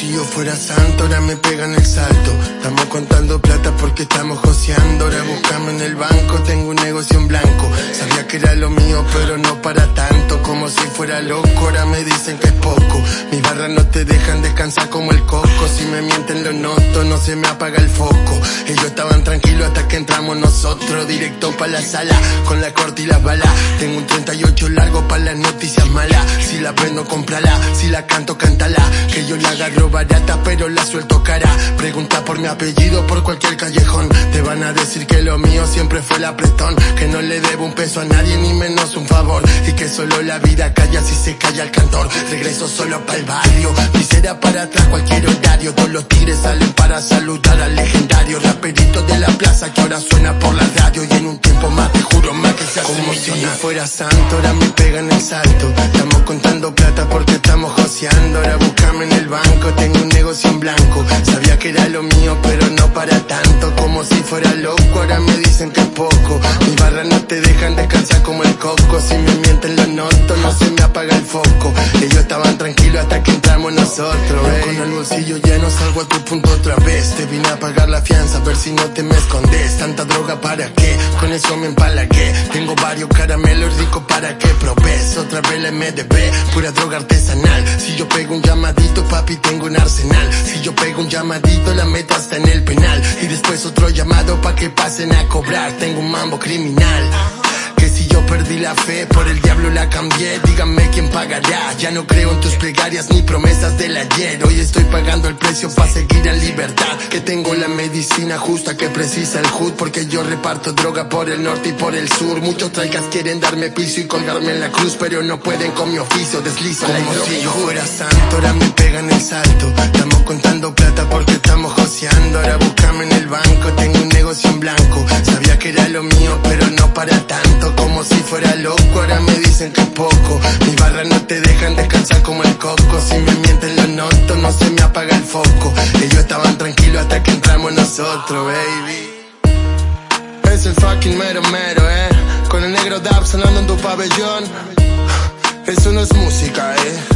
yo fuera santo, ahora me pegan el salto. Estamos contando plata porque estamos joseando. Ahora buscame en el banco, tengo un negocio en blanco. Sabía que era lo mío, pero no para tanto. Como si fuera loco, ahora me dicen que es poco. Mis barras no te dejan descansar como el coco. Si me mienten lo noto, no se me apaga el foco. Ellos estaban tranquilos hasta que entramos nosotros. Directo pa' la sala, con la corte y las balas. Tengo un 38 largo para las noticias malas. Si la prendo, cómprala. Si la canto, cántala. Que yo la agarro barata, pero la suelto cara. Pregunta por mi apellido por cualquier callejón. Te van a decir que lo mío siempre fue la apretón. Que no le debo un peso a nadie, ni menos un favor. Y que solo la vida calla si se calla el cantor. Regreso solo para el barrio. Visera para atrás cualquier horario. Todos los tigres salen para saludar al legendario. Raperito de la plaza que ahora suena por la radio. Y en un tiempo más, te juro más que se Como si yo fuera santo, ahora me pegan el salto. Estamos contando plata porque estamos joseando. Ahora buscame en el banco, tengo un negocio en blanco. Sabía que era lo mío, pero fuera loco, ahora me dicen que poco. Mis barras no te dejan descansar como el coco. Si me mienten lo noto, no se me apaga el foco. Ellos estaban tranquilos hasta que entramos nosotros. Bolsillo lleno salgo a tu punto otra vez. Te vine a pagar la fianza, a ver si no te me escondes. Tanta droga para qué, con eso me empalagué. Tengo varios caramelos ricos para que probes. Otra vez la MDB, pura droga artesanal. Si yo pego un llamadito, papi, tengo un arsenal. Si yo pego un llamadito, la meto hasta en el penal. Y después otro llamado pa' que pasen a cobrar. Tengo un mambo criminal. Que si yo perdí la fe, por el diablo la cambié. Díganme quién pagará. Ya no creo en tus plegarias ni promesas del ayer. Hoy estoy pagando el precio para seguir en libertad. Que tengo la medicina justa que precisa el hood. Porque yo reparto droga por el norte y por el sur. Muchos traigas quieren darme piso y colgarme en la cruz. Pero no pueden con mi oficio, deslizo la Como si yo fuera santo, ahora me pegan el salto. Estamos contando plata joseando. Ahora buscame en el banco, tengo un negocio en blanco. Sabía que era lo mío, pero no para tanto. Como si fuera loco, ahora me dicen que poco. Mis barras no te dejan descansar como el coco. Si me mienten lo noto, no se me apaga el foco. Ellos estaban tranquilos hasta que entramos nosotros, baby. Es el fucking mero mero, eh. Con el negro dab sonando en tu pabellón. Eso no es música, eh.